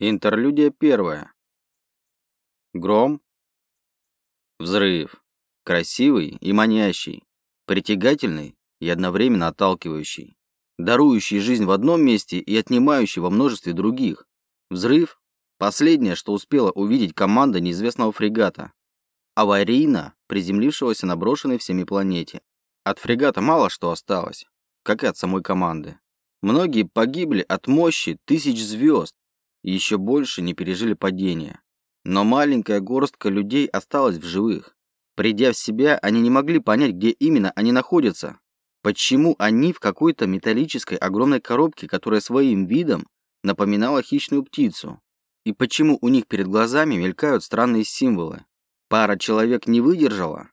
Интерлюдия первая. Гром. Взрыв. Красивый и манящий. Притягательный и одновременно отталкивающий. Дарующий жизнь в одном месте и отнимающий во множестве других. Взрыв – последнее, что успела увидеть команда неизвестного фрегата. Аварийно приземлившегося на брошенной всеми планете. От фрегата мало что осталось, как и от самой команды. Многие погибли от мощи тысяч звезд, еще больше не пережили падения. Но маленькая горстка людей осталась в живых. Придя в себя, они не могли понять, где именно они находятся. Почему они в какой-то металлической огромной коробке, которая своим видом напоминала хищную птицу? И почему у них перед глазами мелькают странные символы? Пара человек не выдержала.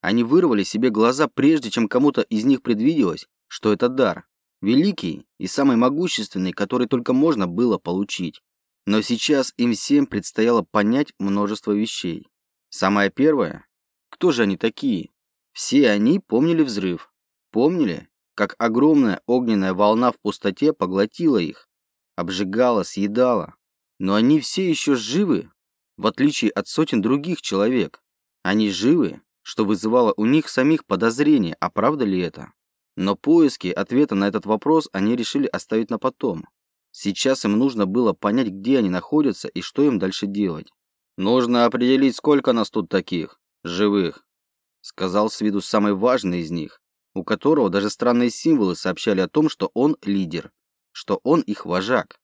Они вырвали себе глаза, прежде чем кому-то из них предвиделось, что это дар. Великий и самый могущественный, который только можно было получить. Но сейчас им всем предстояло понять множество вещей. Самое первое, кто же они такие? Все они помнили взрыв. Помнили, как огромная огненная волна в пустоте поглотила их, обжигала, съедала. Но они все еще живы, в отличие от сотен других человек. Они живы, что вызывало у них самих подозрение, а правда ли это? Но поиски ответа на этот вопрос они решили оставить на потом. Сейчас им нужно было понять, где они находятся и что им дальше делать. «Нужно определить, сколько нас тут таких, живых», сказал с виду самый важный из них, у которого даже странные символы сообщали о том, что он лидер, что он их вожак.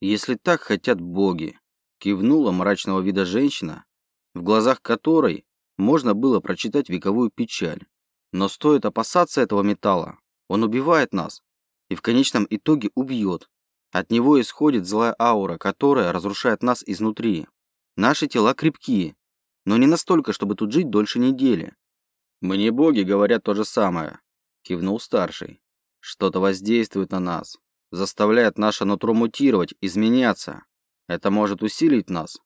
«Если так хотят боги», кивнула мрачного вида женщина, в глазах которой можно было прочитать вековую печаль. Но стоит опасаться этого металла, он убивает нас и в конечном итоге убьет, от него исходит злая аура, которая разрушает нас изнутри. Наши тела крепкие, но не настолько, чтобы тут жить дольше недели. Мне боги говорят то же самое, кивнул старший. Что-то воздействует на нас, заставляет наше нутро мутировать, изменяться. Это может усилить нас,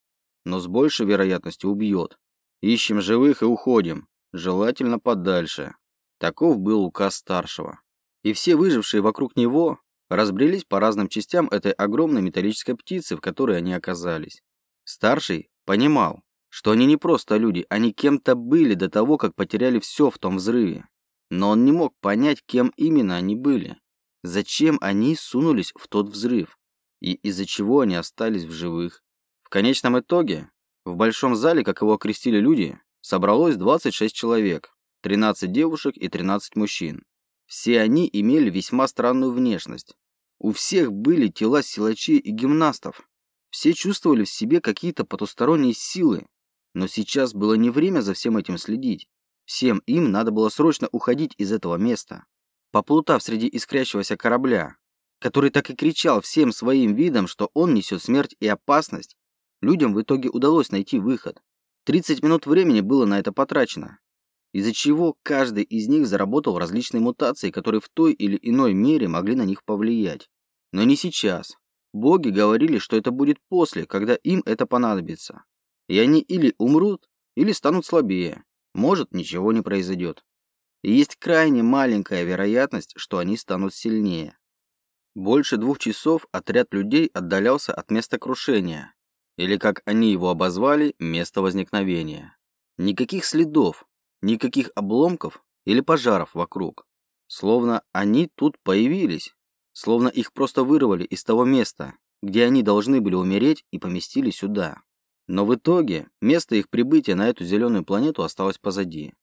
но с большей вероятностью убьет. Ищем живых и уходим, желательно подальше. Таков был указ старшего. И все выжившие вокруг него разбрелись по разным частям этой огромной металлической птицы, в которой они оказались. Старший понимал, что они не просто люди, они кем-то были до того, как потеряли все в том взрыве. Но он не мог понять, кем именно они были. Зачем они сунулись в тот взрыв? И из-за чего они остались в живых? В конечном итоге, в большом зале, как его окрестили люди, собралось 26 человек, 13 девушек и 13 мужчин. Все они имели весьма странную внешность. У всех были тела силачей и гимнастов. Все чувствовали в себе какие-то потусторонние силы. Но сейчас было не время за всем этим следить. Всем им надо было срочно уходить из этого места. Поплутав среди искрящегося корабля, который так и кричал всем своим видом, что он несет смерть и опасность, людям в итоге удалось найти выход. 30 минут времени было на это потрачено, из-за чего каждый из них заработал различные мутации, которые в той или иной мере могли на них повлиять. Но не сейчас. Боги говорили, что это будет после, когда им это понадобится. И они или умрут, или станут слабее. Может, ничего не произойдет. И есть крайне маленькая вероятность, что они станут сильнее. Больше двух часов отряд людей отдалялся от места крушения, или, как они его обозвали, место возникновения. Никаких следов, никаких обломков или пожаров вокруг. Словно они тут появились, Словно их просто вырвали из того места, где они должны были умереть и поместили сюда. Но в итоге место их прибытия на эту зеленую планету осталось позади.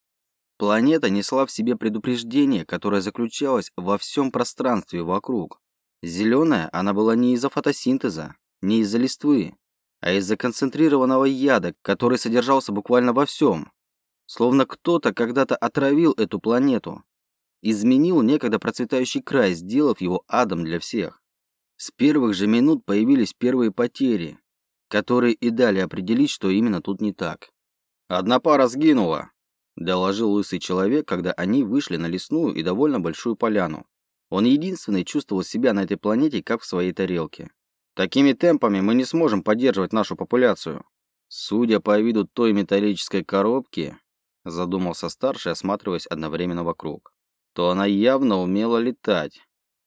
Планета несла в себе предупреждение, которое заключалось во всем пространстве вокруг. Зеленая она была не из-за фотосинтеза, не из-за листвы, а из-за концентрированного яда, который содержался буквально во всем. Словно кто-то когда-то отравил эту планету, изменил некогда процветающий край, сделав его адом для всех. С первых же минут появились первые потери, которые и дали определить, что именно тут не так. «Одна пара сгинула», – доложил лысый человек, когда они вышли на лесную и довольно большую поляну. Он единственный чувствовал себя на этой планете, как в своей тарелке. «Такими темпами мы не сможем поддерживать нашу популяцию». Судя по виду той металлической коробки, задумался старший, осматриваясь одновременно вокруг то она явно умела летать.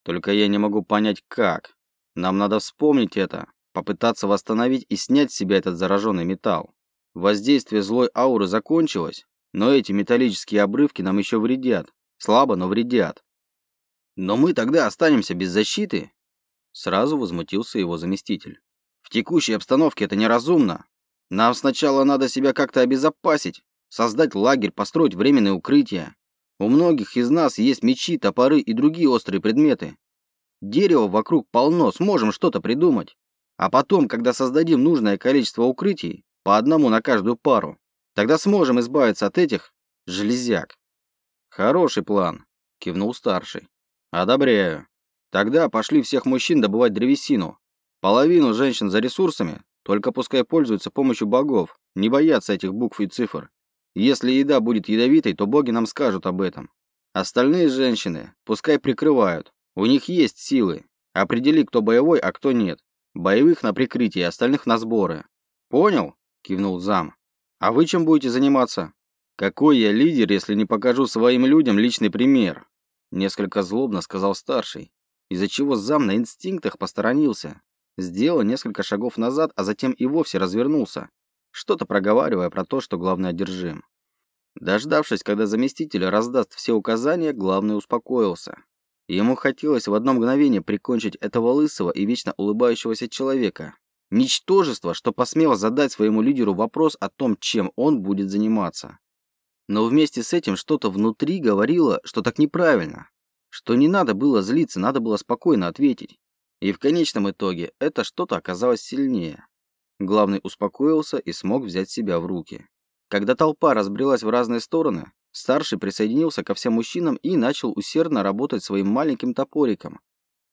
Только я не могу понять, как. Нам надо вспомнить это. попытаться восстановить и снять с себя этот зараженный металл. Воздействие злой ауры закончилось, но эти металлические обрывки нам еще вредят. Слабо, но вредят. Но мы тогда останемся без защиты? Сразу возмутился его заместитель. В текущей обстановке это неразумно. Нам сначала надо себя как-то обезопасить, создать лагерь, построить временное укрытие. У многих из нас есть мечи, топоры и другие острые предметы. Дерева вокруг полно, сможем что-то придумать. А потом, когда создадим нужное количество укрытий, по одному на каждую пару, тогда сможем избавиться от этих железяк. Хороший план, кивнул старший. Одобряю. Тогда пошли всех мужчин добывать древесину. Половину женщин за ресурсами, только пускай пользуются помощью богов, не боятся этих букв и цифр. Если еда будет ядовитой, то боги нам скажут об этом. Остальные женщины пускай прикрывают. У них есть силы. Определи, кто боевой, а кто нет. Боевых на прикрытие, остальных на сборы. Понял? Кивнул зам. А вы чем будете заниматься? Какой я лидер, если не покажу своим людям личный пример? Несколько злобно сказал старший, из-за чего зам на инстинктах посторонился. Сделал несколько шагов назад, а затем и вовсе развернулся, что-то проговаривая про то, что главный одержим. Дождавшись, когда заместитель раздаст все указания, главный успокоился. Ему хотелось в одно мгновение прикончить этого лысого и вечно улыбающегося человека. Ничтожество, что посмело задать своему лидеру вопрос о том, чем он будет заниматься. Но вместе с этим что-то внутри говорило, что так неправильно. Что не надо было злиться, надо было спокойно ответить. И в конечном итоге это что-то оказалось сильнее. Главный успокоился и смог взять себя в руки. Когда толпа разбрелась в разные стороны, старший присоединился ко всем мужчинам и начал усердно работать своим маленьким топориком,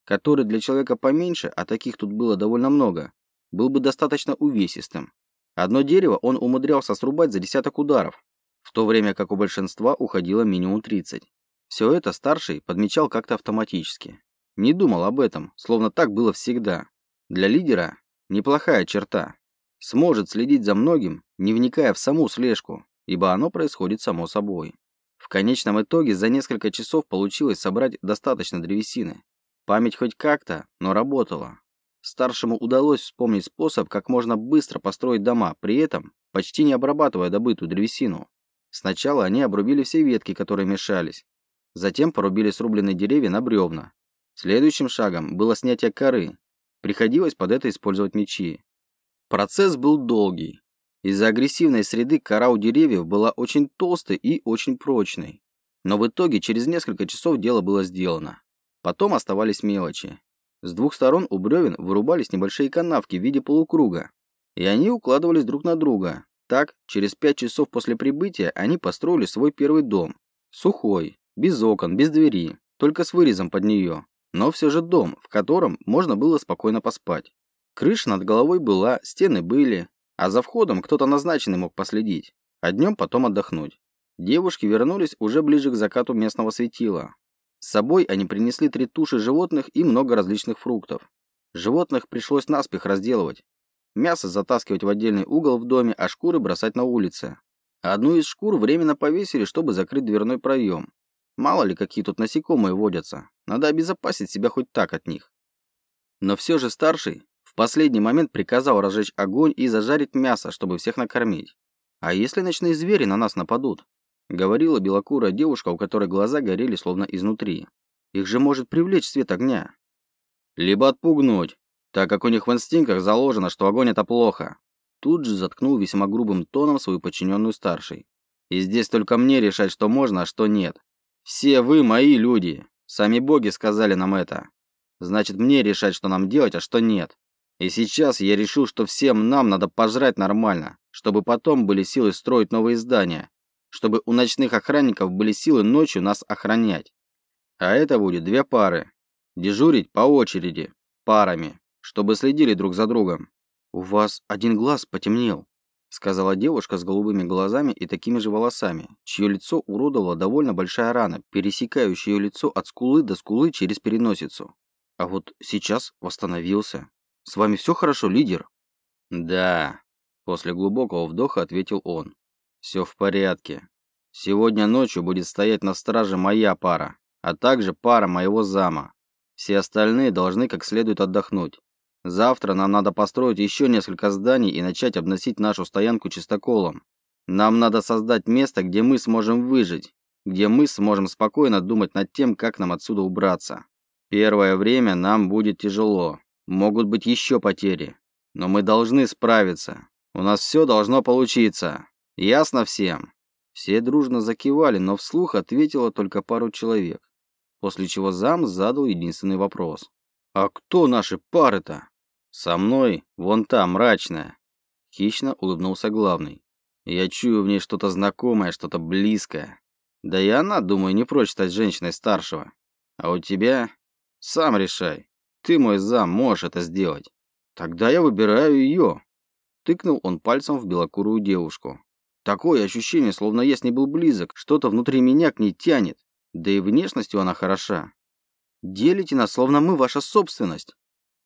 который для человека поменьше, а таких тут было довольно много, был бы достаточно увесистым. Одно дерево он умудрялся срубать за десяток ударов, в то время как у большинства уходило минимум 30. Все это старший подмечал как-то автоматически. Не думал об этом, словно так было всегда. Для лидера неплохая черта. Сможет следить за многим, не вникая в саму слежку, ибо оно происходит само собой. В конечном итоге за несколько часов получилось собрать достаточно древесины. Память хоть как-то, но работала. Старшему удалось вспомнить способ, как можно быстро построить дома, при этом почти не обрабатывая добытую древесину. Сначала они обрубили все ветки, которые мешались. Затем порубили срубленные деревья на бревна. Следующим шагом было снятие коры. Приходилось под это использовать мечи. Процесс был долгий. Из-за агрессивной среды кора у деревьев была очень толстой и очень прочной. Но в итоге через несколько часов дело было сделано. Потом оставались мелочи. С двух сторон у бревен вырубались небольшие канавки в виде полукруга. И они укладывались друг на друга, так, через пять часов после прибытия они построили свой первый дом. Сухой, без окон, без двери, только с вырезом под нее. Но все же дом, в котором можно было спокойно поспать. Крыша над головой была, стены были, а за входом кто-то назначенный мог последить, а днем потом отдохнуть. Девушки вернулись уже ближе к закату местного светила. С собой они принесли три туши животных и много различных фруктов. Животных пришлось наспех разделывать, Мясо затаскивать в отдельный угол в доме, а шкуры бросать на улице. Одну из шкур временно повесили, чтобы закрыть дверной проем. Мало ли, какие тут насекомые водятся. Надо обезопасить себя хоть так от них. Но все же старший в последний момент приказал разжечь огонь и зажарить мясо, чтобы всех накормить. «А если ночные звери на нас нападут?» Говорила белокурая девушка, у которой глаза горели словно изнутри. «Их же может привлечь свет огня». «Либо отпугнуть, так как у них в инстинктах заложено, что огонь это плохо. Тут же заткнул весьма грубым тоном свою подчиненную старшей. И здесь только мне решать, что можно, а что нет. Все вы мои люди. Сами боги сказали нам это. Значит, мне решать, что нам делать, а что нет. И сейчас я решил, что всем нам надо пожрать нормально, чтобы потом были силы строить новые здания, чтобы у ночных охранников были силы ночью нас охранять. А это будет две пары. Дежурить по очереди, парами чтобы следили друг за другом. «У вас один глаз потемнел», — сказала девушка с голубыми глазами и такими же волосами, чье лицо уродовала довольно большая рана, пересекающая ее лицо от скулы до скулы через переносицу. «А вот сейчас восстановился. С вами все хорошо, лидер?» «Да», — после глубокого вдоха ответил он. «Все в порядке. Сегодня ночью будет стоять на страже моя пара, а также пара моего зама. Все остальные должны как следует отдохнуть. Завтра нам надо построить еще несколько зданий и начать обносить нашу стоянку чистоколом. Нам надо создать место, где мы сможем выжить, где мы сможем спокойно думать над тем, как нам отсюда убраться. Первое время нам будет тяжело. Могут быть еще потери. Но мы должны справиться. У нас все должно получиться. Ясно всем?» Все дружно закивали, но вслух ответило только пару человек. После чего зам задал единственный вопрос. «А кто наши пары-то?» «Со мной вон та мрачная». Хищно улыбнулся главный. «Я чую в ней что-то знакомое, что-то близкое. Да и она, думаю, не прочь стать женщиной старшего. А у тебя? Сам решай. Ты, мой зам, можешь это сделать. Тогда я выбираю ее». Тыкнул он пальцем в белокурую девушку. Такое ощущение, словно я с ней был близок, что-то внутри меня к ней тянет. Да и внешностью она хороша. Делите нас, словно мы ваша собственность.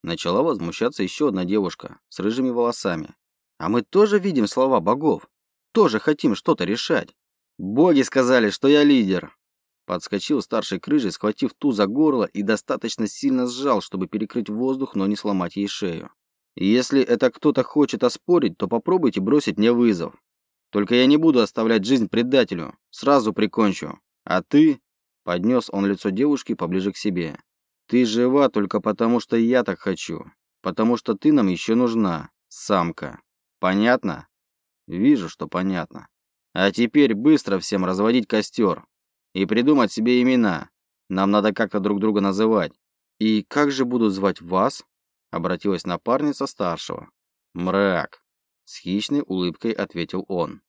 Начала возмущаться еще одна девушка с рыжими волосами. А мы тоже видим слова богов. Тоже хотим что-то решать. Боги сказали, что я лидер. Подскочил старший к рыжей, схватив ту за горло и достаточно сильно сжал, чтобы перекрыть воздух, но не сломать ей шею. Если это кто-то хочет оспорить, то попробуйте бросить мне вызов. Только я не буду оставлять жизнь предателю. Сразу прикончу. А ты...» Поднес он лицо девушки поближе к себе. Ты жива только потому, что я так хочу. Потому что ты нам еще нужна, самка. Понятно? Вижу, что понятно. А теперь быстро всем разводить костер. И придумать себе имена. Нам надо как-то друг друга называть. И как же будут звать вас? Обратилась напарница старшего. Мрак. С хищной улыбкой ответил он.